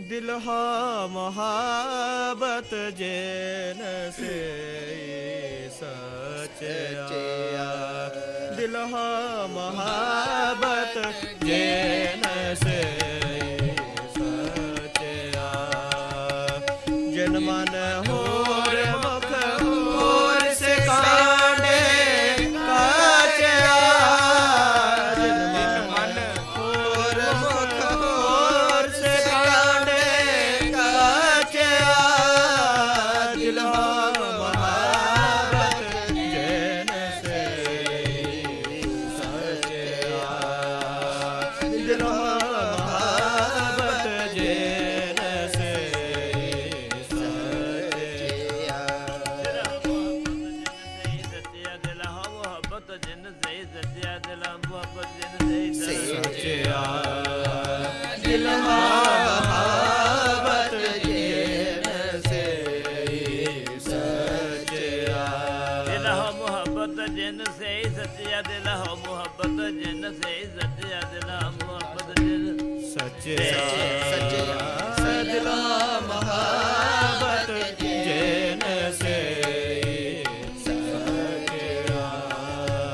ਦਿਲ ਹਾ ਮਹਾਬਤ ਜੇਨ ਸੇ ਸਚਿਆ ਦਿਲ ਹਾ ਮਹਾਬਤ ਜੇਨ ਸੇ ਸਚਿਆ ਜਨ ਮਨ ਮੁਹੱਬਤ ਜਿਨ ਸਹੀ ਸੱਚਿਆ ਦਿਲ ਹਾ ਮੁਹੱਬਤ ਜਿਨ ਸਹੀ ਸੱਚਿਆ ਦਿਲ ਮੁਹੱਬਤ ਜਿਨ ਸਚਿਆ ਸਚਿਆ ਦਿਲ ਮਹਾਬਤ ਜਨ ਸੇ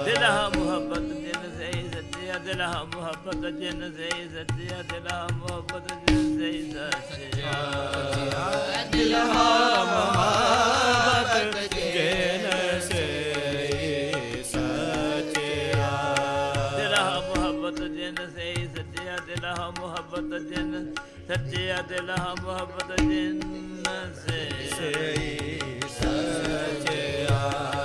ਦਿਲ ਮੁਹੱਬਤ ਜਿਨ ਸਹੀ ਸੱਚਿਆ ਦਿਲ ਮੁਹੱਬਤ ਜਿਨ ਸਹੀ ਸੱਚਿਆ। ਦਿਲ ਮਹਾਬਤ ਜਨ ਸੇ ਮੁਹੱਬਤ ਜਿਨ ਸੱਚਿਆ ਦਿਲ ਹਾ ਮੁਹੱਬਤ ਜਿਨ ਸਹੀ ਸਈ ਸਚਿਆ।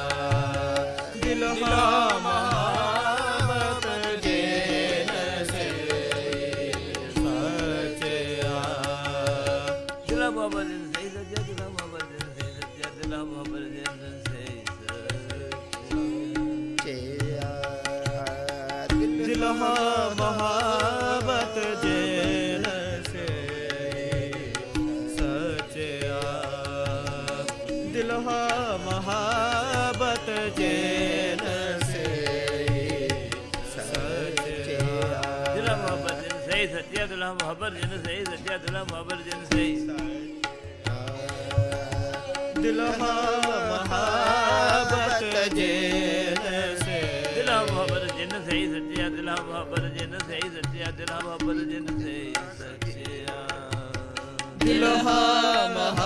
ਦਿਲ ਮੁਹੱਬਤ ਜਿਨ ਸਹੀ ਸੱਚਿਆ ਦਿਲ ਮੁਹੱਬਤ ਜਿਨ ਸਹੀ। ਦਿਲ ਮਹਾਬਤ ਜਨ ਸੇ ਦਿਲ ਮੁਹੱਬਤ ਜਿਨ ਸਹੀ ਸੱਚਿਆ ਦਿਲ ਮੁਹੱਬਤ ਜਿਨ ਸਹੀ ਸੱਚਿਆ ਦਿਲ ਮੁਹੱਬਤ ਜਿਨ ਸਹੀ ਸੱਚਿਆ। ਦਿਲ ਮਹਾਬਤ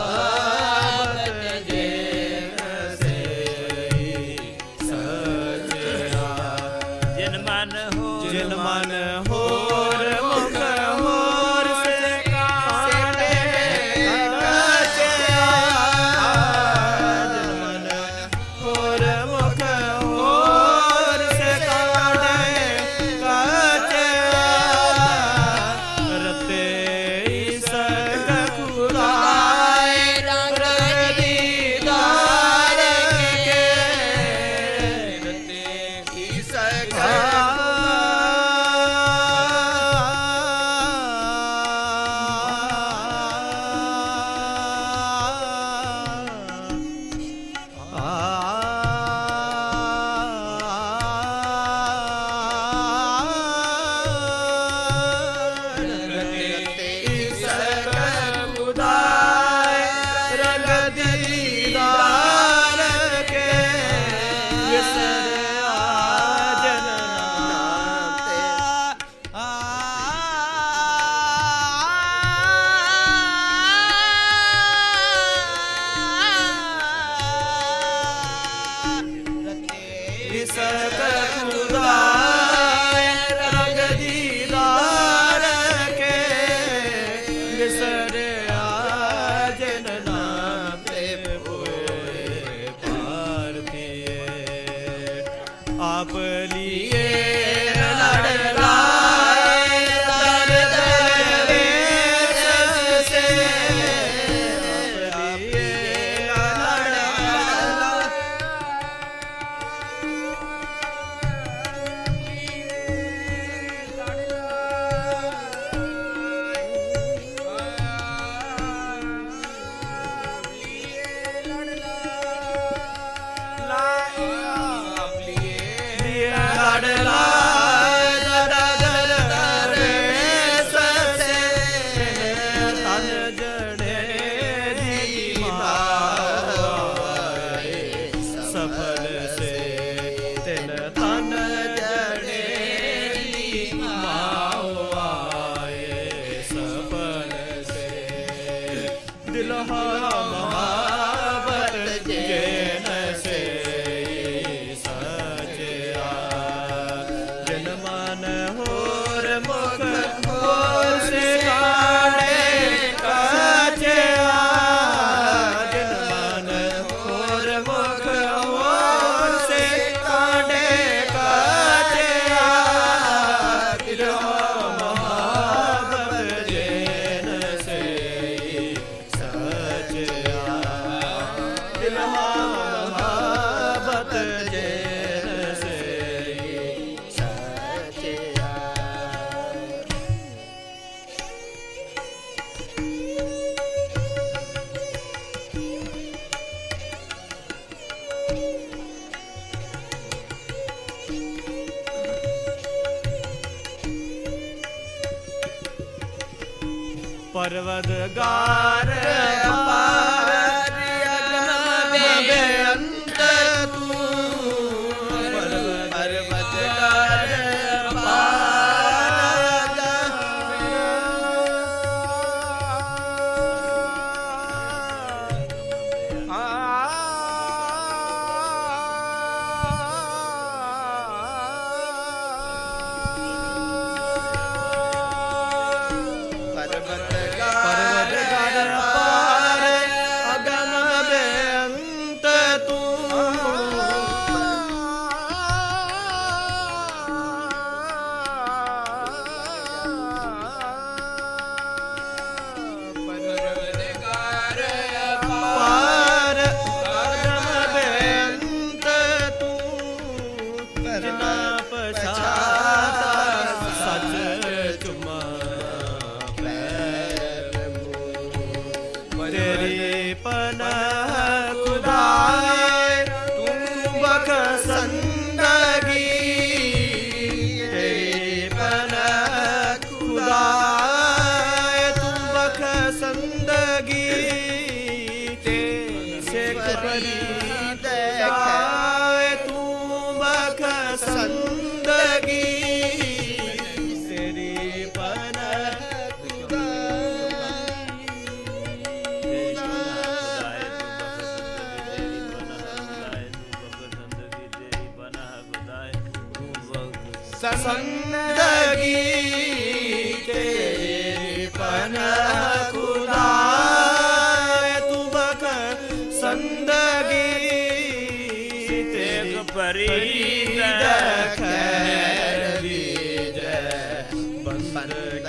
ਪਰਵਦਗਾਰ। ਸੰਦਗੀ ਤੇਰੀ ਪਨਾਹ ਖੁਦਾ ਤੂੰ ਬਕ ਸੰਦਗੀ ਤੇ ਪਰੀ ਦਖਰ ਦੀ ਜੈ ਬੰਦਗੀ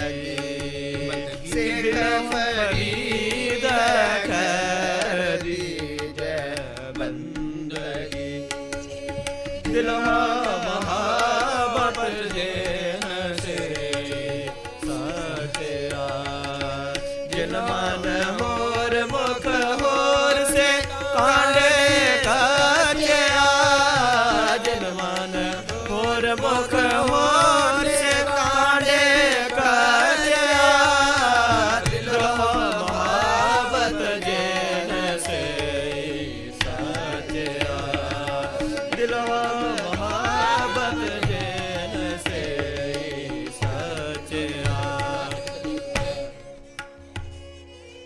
ਖਟਿਆ ਜਿਨ